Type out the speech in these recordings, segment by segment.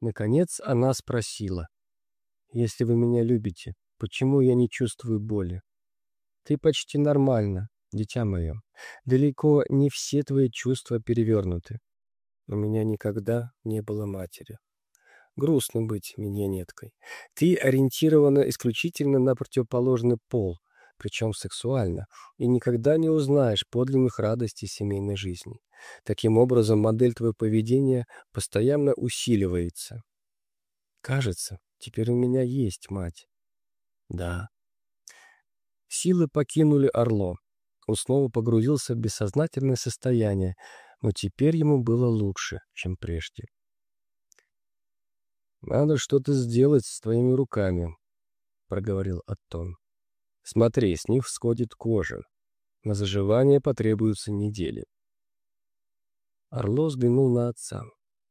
Наконец она спросила. «Если вы меня любите, почему я не чувствую боли?» «Ты почти нормально, дитя мое. Далеко не все твои чувства перевернуты. У меня никогда не было матери. Грустно быть миньонеткой. Ты ориентирована исключительно на противоположный пол, причем сексуально, и никогда не узнаешь подлинных радостей семейной жизни. Таким образом, модель твоего поведения постоянно усиливается. Кажется, теперь у меня есть мать. Да. Силы покинули Орло. Он снова погрузился в бессознательное состояние, но теперь ему было лучше, чем прежде. «Надо что-то сделать с твоими руками», — проговорил Аттон. «Смотри, с них сходит кожа. На заживание потребуются недели». Орло взглянул на отца.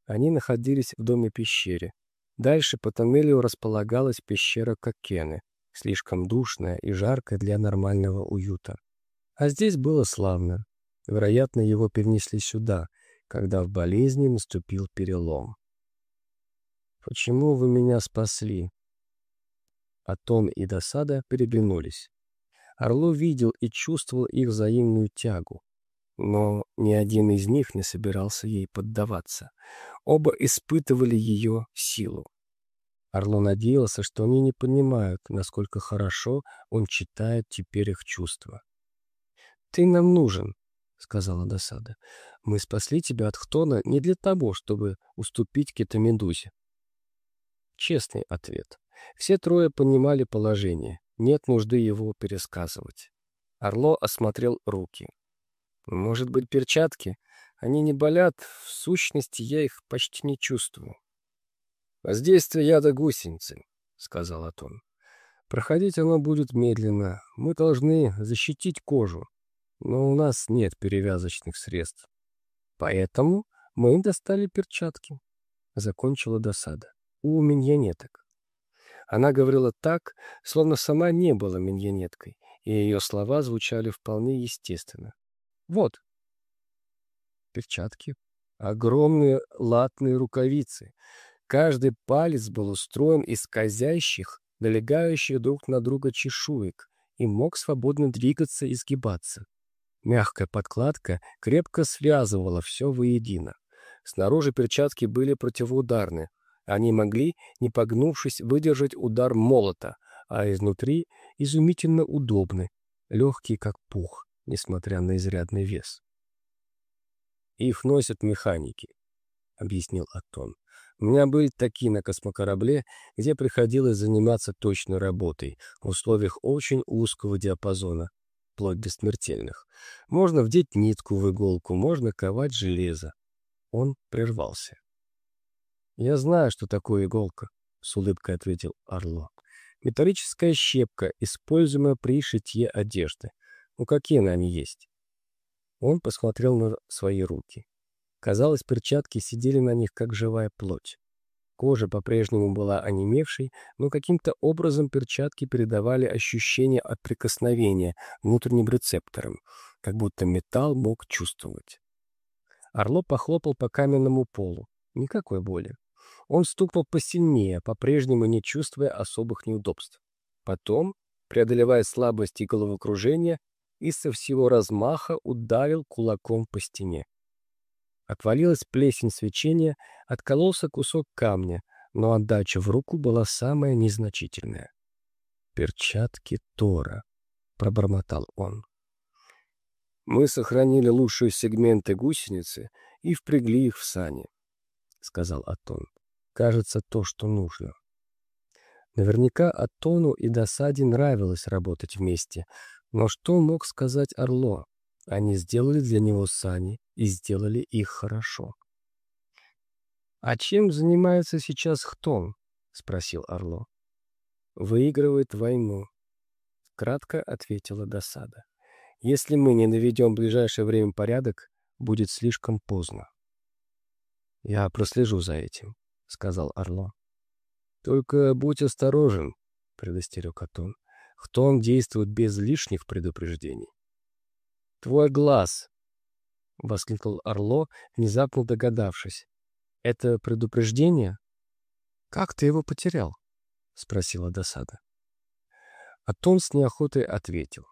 Они находились в доме-пещере. Дальше по тоннелю располагалась пещера Кокены, слишком душная и жаркая для нормального уюта. А здесь было славно. Вероятно, его перенесли сюда, когда в болезни наступил перелом. «Почему вы меня спасли?» Атон и досада переглянулись. Орло видел и чувствовал их взаимную тягу. Но ни один из них не собирался ей поддаваться. Оба испытывали ее силу. Орло надеялся, что они не понимают, насколько хорошо он читает теперь их чувства. «Ты нам нужен», — сказала досада. «Мы спасли тебя от Хтона не для того, чтобы уступить Кетамедузе». Честный ответ. Все трое понимали положение. Нет нужды его пересказывать. Орло осмотрел руки. Может быть, перчатки? Они не болят, в сущности, я их почти не чувствую. «Воздействие яда гусеницы», — сказал Атон. «Проходить оно будет медленно. Мы должны защитить кожу, но у нас нет перевязочных средств. Поэтому мы достали перчатки», — закончила досада. «У миньонеток». Она говорила так, словно сама не была миньонеткой, и ее слова звучали вполне естественно. Вот. Перчатки. Огромные латные рукавицы. Каждый палец был устроен из скользящих, налегающих друг на друга чешуек и мог свободно двигаться и сгибаться. Мягкая подкладка крепко связывала все воедино. Снаружи перчатки были противоударны. Они могли, не погнувшись, выдержать удар молота, а изнутри изумительно удобны, легкие как пух несмотря на изрядный вес. «Их носят механики», — объяснил Атон. «У меня были такие на космокорабле, где приходилось заниматься точной работой в условиях очень узкого диапазона, вплоть до смертельных. Можно вдеть нитку в иголку, можно ковать железо». Он прервался. «Я знаю, что такое иголка», — с улыбкой ответил Орло. «Металлическая щепка, используемая при шитье одежды. Ну какие они есть? Он посмотрел на свои руки. Казалось, перчатки сидели на них, как живая плоть. Кожа по-прежнему была онемевшей, но каким-то образом перчатки передавали ощущение от прикосновения внутренним рецепторам, как будто металл мог чувствовать. Орло похлопал по каменному полу. Никакой боли. Он стукнул посильнее, по-прежнему не чувствуя особых неудобств. Потом, преодолевая слабость и головокружение, и со всего размаха ударил кулаком по стене. Отвалилась плесень свечения, откололся кусок камня, но отдача в руку была самая незначительная. «Перчатки Тора», — пробормотал он. «Мы сохранили лучшие сегменты гусеницы и впрягли их в сани», — сказал Атон. «Кажется, то, что нужно». Наверняка Атону и Досаде нравилось работать вместе, но что мог сказать Орло? Они сделали для него сани и сделали их хорошо. «А чем занимается сейчас Хтон?» — спросил Орло. «Выигрывает войну», — кратко ответила досада. «Если мы не наведем в ближайшее время порядок, будет слишком поздно». «Я прослежу за этим», — сказал Орло. «Только будь осторожен», — предостерег Атон. Кто он действует без лишних предупреждений. «Твой глаз!» — воскликнул Орло, внезапно догадавшись. «Это предупреждение?» «Как ты его потерял?» — спросила досада. Атон с неохотой ответил.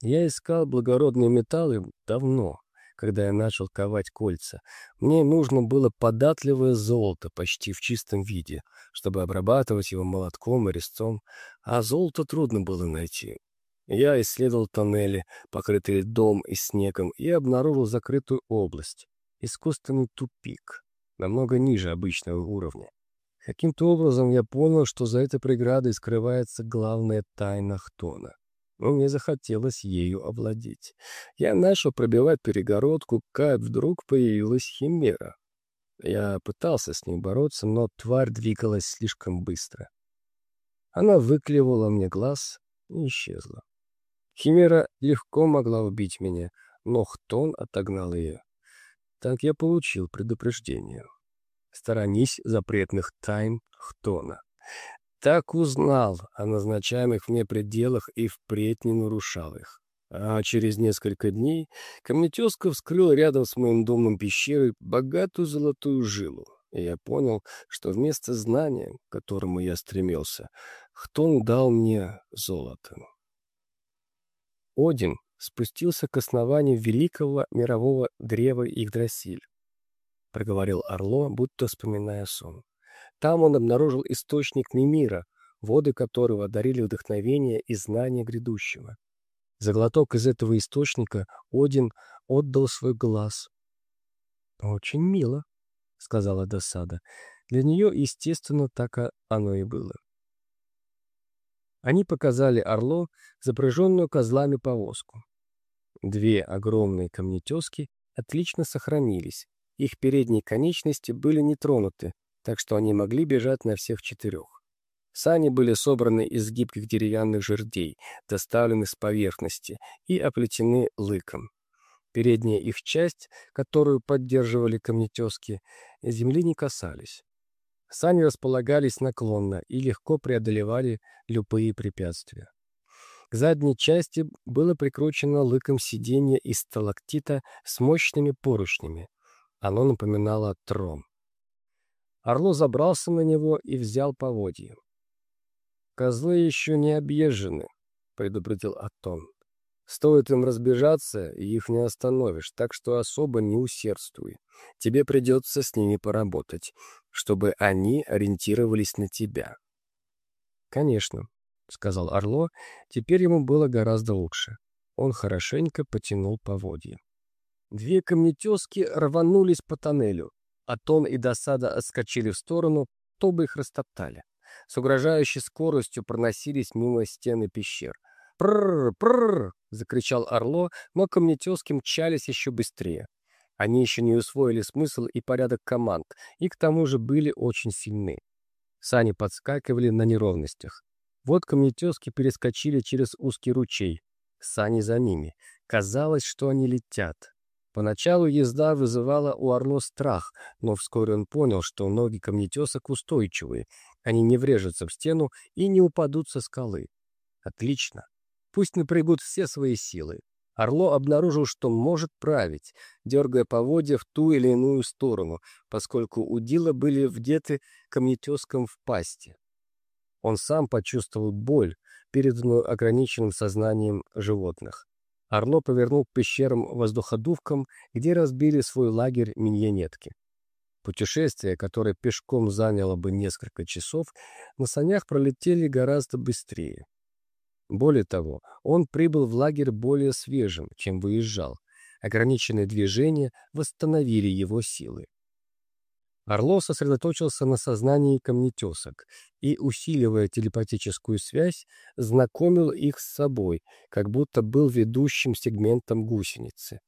«Я искал благородные металлы давно, когда я начал ковать кольца. Мне нужно было податливое золото почти в чистом виде, чтобы обрабатывать его молотком и резцом, а золото трудно было найти. Я исследовал тоннели, покрытые льдом и снегом, и обнаружил закрытую область, искусственный тупик, намного ниже обычного уровня. Каким-то образом я понял, что за этой преградой скрывается главная тайна Хтона. Мне захотелось ею овладеть. Я начал пробивать перегородку, как вдруг появилась химера. Я пытался с ней бороться, но тварь двигалась слишком быстро. Она выклевала мне глаз и исчезла. Химера легко могла убить меня, но Хтон отогнал ее. Так я получил предупреждение. Сторонись запретных тайн Хтона. Так узнал о назначаемых мне пределах и впредь не нарушал их. А через несколько дней камнетезка вскрыл рядом с моим домом пещеры богатую золотую жилу. И я понял, что вместо знания, к которому я стремился, Хтон дал мне золото. Один спустился к основанию великого мирового древа Игдрасиль. Проговорил Орло, будто вспоминая сон. Там он обнаружил источник Мимира, воды которого дарили вдохновение и знание грядущего. За глоток из этого источника Один отдал свой глаз. «Очень мило», — сказала досада. Для нее, естественно, так оно и было. Они показали Орло запряженную козлами повозку. Две огромные камнетески отлично сохранились. Их передние конечности были не тронуты, так что они могли бежать на всех четырех. Сани были собраны из гибких деревянных жердей, доставленных с поверхности, и оплетены лыком. Передняя их часть, которую поддерживали камнетески, земли не касались. Сани располагались наклонно и легко преодолевали любые препятствия. К задней части было прикручено лыком сиденье из сталактита с мощными поручнями. Оно напоминало трон. Орло забрался на него и взял поводья. «Козлы еще не объезжены», — предупредил Атон. «Стоит им разбежаться, и их не остановишь, так что особо не усердствуй. Тебе придется с ними поработать, чтобы они ориентировались на тебя». «Конечно», — сказал Орло, теперь ему было гораздо лучше. Он хорошенько потянул поводья. Две камнетески рванулись по тоннелю. Атон и досада отскочили в сторону, то бы их растоптали. С угрожающей скоростью проносились мимо стены пещер. «Прррр! Прррр!» — закричал Орло, но камнетески мчались еще быстрее. Они еще не усвоили смысл и порядок команд, и к тому же были очень сильны. Сани подскакивали на неровностях. Вот камнетески перескочили через узкий ручей. Сани за ними. Казалось, что они летят. Поначалу езда вызывала у Орло страх, но вскоре он понял, что ноги камнетесок устойчивые, они не врежутся в стену и не упадут со скалы. Отлично. Пусть напрягут все свои силы. Орло обнаружил, что может править, дергая поводья в ту или иную сторону, поскольку удила были вдеты камнетеском в пасти. Он сам почувствовал боль, переданную ограниченным сознанием животных. Орло повернул к пещерам воздуходувкам, где разбили свой лагерь миньонетки. Путешествие, которое пешком заняло бы несколько часов, на санях пролетели гораздо быстрее. Более того, он прибыл в лагерь более свежим, чем выезжал. Ограниченные движения восстановили его силы. Орло сосредоточился на сознании камнетесок и, усиливая телепатическую связь, знакомил их с собой, как будто был ведущим сегментом гусеницы.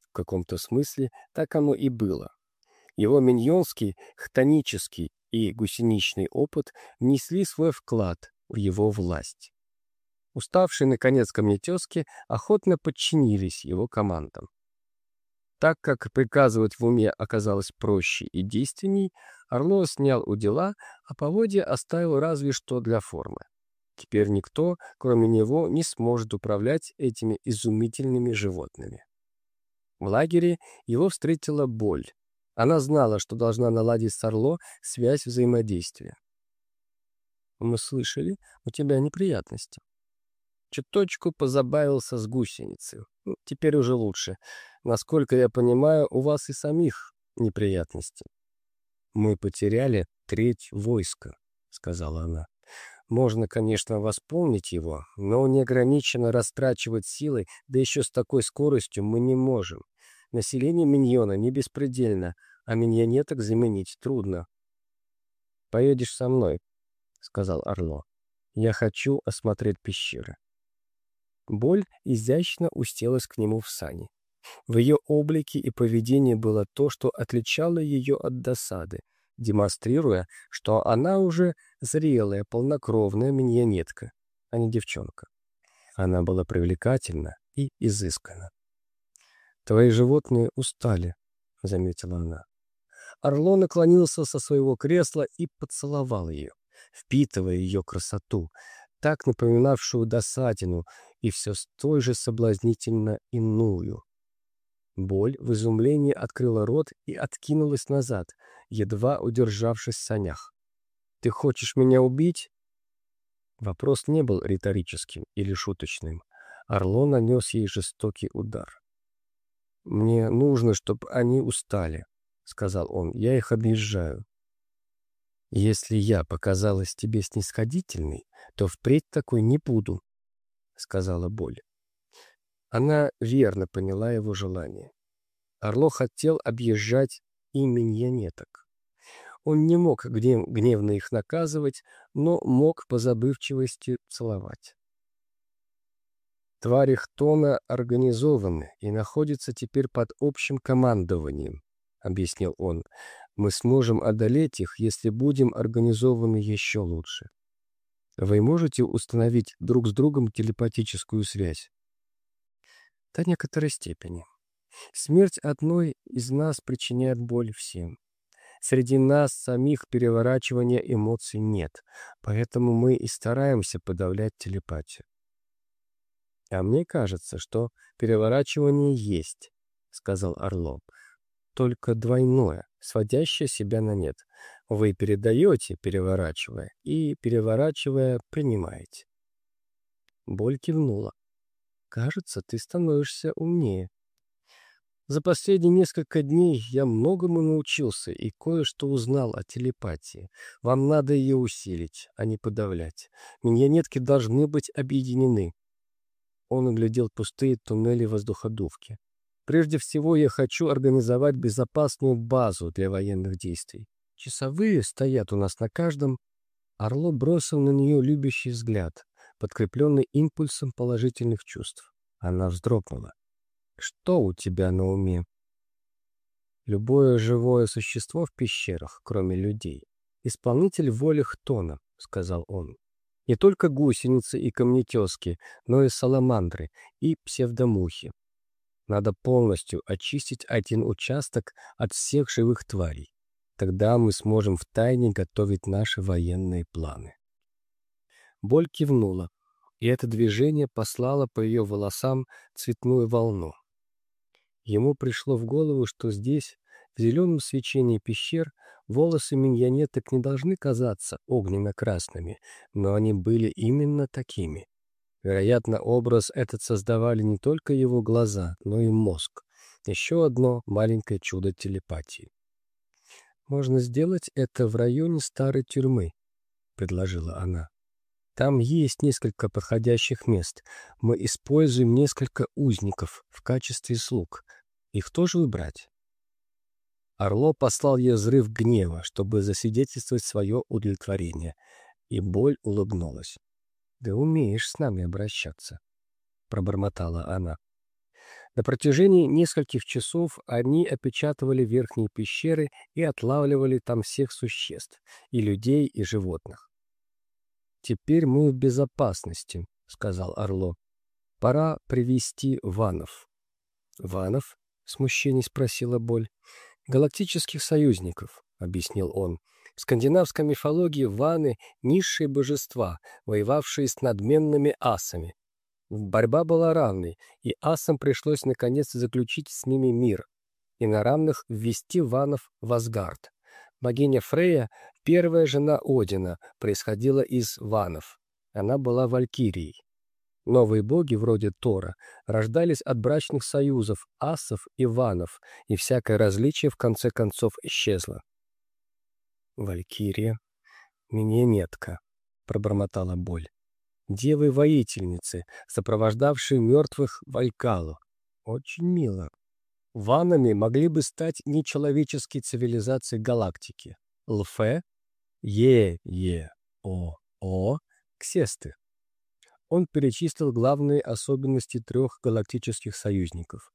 В каком-то смысле так оно и было. Его миньонский, хтонический и гусеничный опыт внесли свой вклад в его власть. Уставшие, наконец, камнетески охотно подчинились его командам. Так как приказывать в уме оказалось проще и действенней, Орло снял у дела, а поводья оставил разве что для формы. Теперь никто, кроме него, не сможет управлять этими изумительными животными. В лагере его встретила боль. Она знала, что должна наладить с Орло связь взаимодействия. «Мы слышали, у тебя неприятности». Чуточку позабавился с гусеницей. Теперь уже лучше. Насколько я понимаю, у вас и самих неприятности. «Мы потеряли треть войска», — сказала она. «Можно, конечно, восполнить его, но неограниченно растрачивать силы, да еще с такой скоростью мы не можем. Население миньона не беспредельно, а миньонеток заменить трудно». «Поедешь со мной», — сказал Орло. «Я хочу осмотреть пещеры». Боль изящно устелась к нему в сани. В ее облике и поведении было то, что отличало ее от досады, демонстрируя, что она уже зрелая, полнокровная миньонетка, а не девчонка. Она была привлекательна и изысканна. «Твои животные устали», — заметила она. Орло наклонился со своего кресла и поцеловал ее, впитывая ее красоту, так напоминавшую досадину, и все с той же соблазнительно иную. Боль в изумлении открыла рот и откинулась назад, едва удержавшись в санях. «Ты хочешь меня убить?» Вопрос не был риторическим или шуточным. Орло нанес ей жестокий удар. «Мне нужно, чтобы они устали», — сказал он. «Я их объезжаю». «Если я показалась тебе снисходительной, то впредь такой не буду», — сказала Боль. Она верно поняла его желание. Орло хотел объезжать и миньонеток. Он не мог гнев, гневно их наказывать, но мог по забывчивости целовать. Твари Хтона организованы и находятся теперь под общим командованием, — объяснил он. Мы сможем одолеть их, если будем организованы еще лучше. Вы можете установить друг с другом телепатическую связь? До некоторой степени. Смерть одной из нас причиняет боль всем. Среди нас самих переворачивания эмоций нет, поэтому мы и стараемся подавлять телепатию. «А мне кажется, что переворачивание есть», — сказал Орлов. «Только двойное, сводящее себя на нет. Вы передаете, переворачивая, и, переворачивая, принимаете». Боль кивнула. Кажется, ты становишься умнее. За последние несколько дней я многому научился и кое-что узнал о телепатии. Вам надо ее усилить, а не подавлять. Миньонетки должны быть объединены. Он оглядел пустые туннели воздуходувки. Прежде всего, я хочу организовать безопасную базу для военных действий. Часовые стоят у нас на каждом. Орло бросил на нее любящий взгляд подкрепленный импульсом положительных чувств. Она вздрогнула. «Что у тебя на уме?» «Любое живое существо в пещерах, кроме людей. Исполнитель воли Хтона», — сказал он. «Не только гусеницы и камнетески, но и саламандры и псевдомухи. Надо полностью очистить один участок от всех живых тварей. Тогда мы сможем втайне готовить наши военные планы». Боль кивнула, и это движение послало по ее волосам цветную волну. Ему пришло в голову, что здесь, в зеленом свечении пещер, волосы миньонеток не должны казаться огненно-красными, но они были именно такими. Вероятно, образ этот создавали не только его глаза, но и мозг. Еще одно маленькое чудо телепатии. «Можно сделать это в районе старой тюрьмы», — предложила она. Там есть несколько подходящих мест. Мы используем несколько узников в качестве слуг. Их тоже выбрать?» Орло послал ей взрыв гнева, чтобы засвидетельствовать свое удовлетворение. И боль улыбнулась. «Да умеешь с нами обращаться», — пробормотала она. На протяжении нескольких часов они опечатывали верхние пещеры и отлавливали там всех существ, и людей, и животных. «Теперь мы в безопасности», — сказал Орло. «Пора привести ванов». «Ванов?» — смущение спросила Боль. «Галактических союзников», — объяснил он. В скандинавской мифологии ваны — низшие божества, воевавшие с надменными асами. Борьба была равной, и асам пришлось наконец заключить с ними мир. и на равных ввести ванов в Асгард. Богиня Фрея, первая жена Одина, происходила из ванов. Она была валькирией. Новые боги, вроде Тора, рождались от брачных союзов асов и ванов, и всякое различие в конце концов исчезло. «Валькирия, миньонетка», — пробормотала боль. «Девы-воительницы, сопровождавшие мертвых Валькалу. Очень мило». Ванами могли бы стать нечеловеческие цивилизации галактики. Лфе, Е, Е, О, О, Ксесты. Он перечислил главные особенности трех галактических союзников.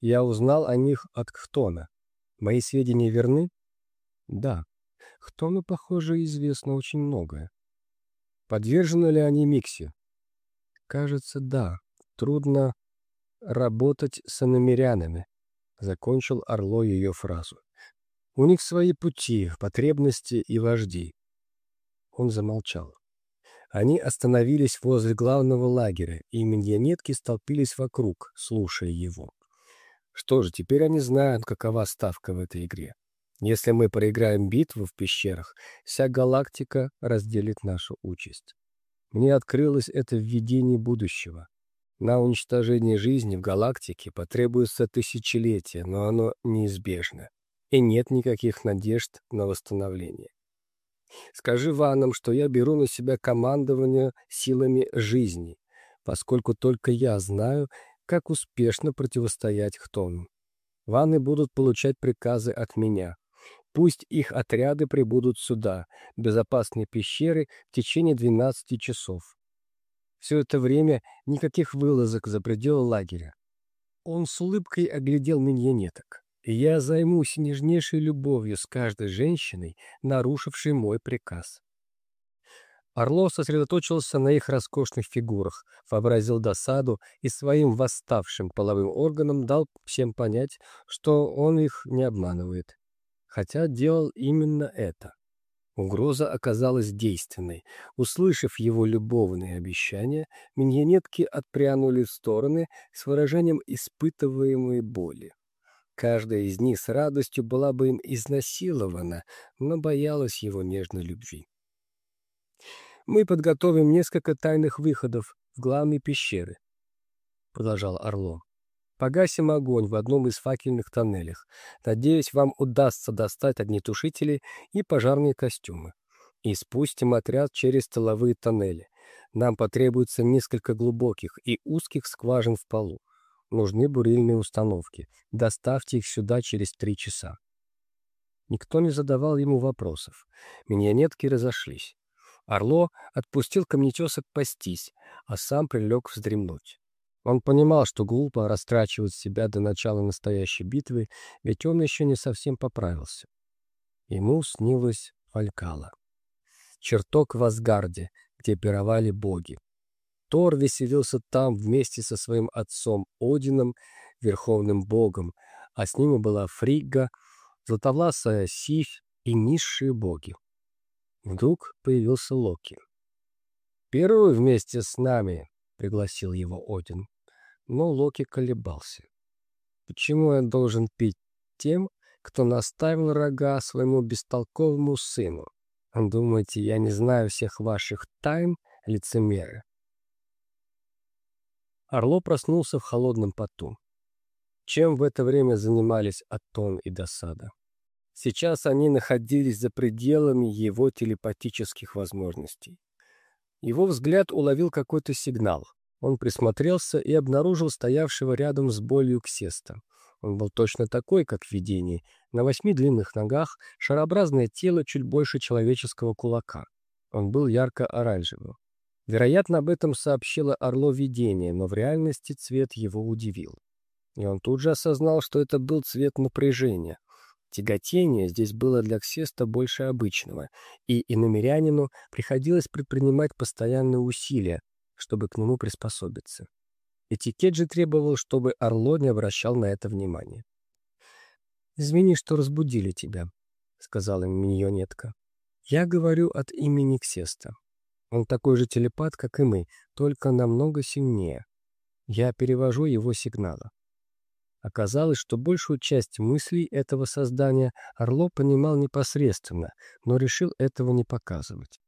Я узнал о них от Хтона. Мои сведения верны? Да. Хтону, похоже, известно очень многое. Подвержены ли они Миксе? Кажется, да. Трудно работать с иномерянами. Закончил Орло ее фразу. У них свои пути, потребности и вожди. Он замолчал. Они остановились возле главного лагеря, и миньонетки столпились вокруг, слушая его. Что же, теперь они знают, какова ставка в этой игре. Если мы проиграем битву в пещерах, вся галактика разделит нашу участь. Мне открылось это введение будущего. На уничтожение жизни в галактике потребуется тысячелетия, но оно неизбежно, и нет никаких надежд на восстановление. Скажи ванам, что я беру на себя командование силами жизни, поскольку только я знаю, как успешно противостоять Хтону. Ванны будут получать приказы от меня. Пусть их отряды прибудут сюда, безопасные пещеры, в течение 12 часов. Все это время никаких вылазок за пределы лагеря. Он с улыбкой оглядел миньонеток. «Я займусь нежнейшей любовью с каждой женщиной, нарушившей мой приказ». Орло сосредоточился на их роскошных фигурах, вообразил досаду и своим восставшим половым органам дал всем понять, что он их не обманывает. Хотя делал именно это. Угроза оказалась действенной. Услышав его любовные обещания, миньонетки отпрянули в стороны с выражением испытываемой боли. Каждая из них с радостью была бы им изнасилована, но боялась его нежной любви. «Мы подготовим несколько тайных выходов в главные пещеры», — продолжал Орло. Погасим огонь в одном из факельных тоннелях. Надеюсь, вам удастся достать огнетушители и пожарные костюмы. И спустим отряд через тыловые тоннели. Нам потребуется несколько глубоких и узких скважин в полу. Нужны бурильные установки. Доставьте их сюда через три часа. Никто не задавал ему вопросов. Миньонетки разошлись. Орло отпустил камнетесок пастись, а сам прилег вздремнуть. Он понимал, что глупо растрачивать себя до начала настоящей битвы, ведь он еще не совсем поправился. Ему снилось Фалькала. Чертог в Асгарде, где пировали боги. Тор веселился там вместе со своим отцом Одином, верховным богом, а с ними была Фригга, златовласая Сиф и низшие боги. Вдруг появился Локи. «Первый вместе с нами», — пригласил его Один но Локи колебался. «Почему я должен пить тем, кто наставил рога своему бестолковому сыну? Думаете, я не знаю всех ваших тайн, лицемеры?» Орло проснулся в холодном поту. Чем в это время занимались Атон и Досада? Сейчас они находились за пределами его телепатических возможностей. Его взгляд уловил какой-то сигнал — он присмотрелся и обнаружил стоявшего рядом с болью Ксеста. Он был точно такой, как в видении, на восьми длинных ногах, шарообразное тело чуть больше человеческого кулака. Он был ярко-оранжевым. Вероятно, об этом сообщило Орло видение, но в реальности цвет его удивил. И он тут же осознал, что это был цвет напряжения. Тяготение здесь было для Ксеста больше обычного, и иномерянину приходилось предпринимать постоянные усилия, чтобы к нему приспособиться. Этикет же требовал, чтобы Орло не обращал на это внимания. «Извини, что разбудили тебя», — сказала миньонетка. «Я говорю от имени Ксеста. Он такой же телепат, как и мы, только намного сильнее. Я перевожу его сигналы». Оказалось, что большую часть мыслей этого создания Орло понимал непосредственно, но решил этого не показывать.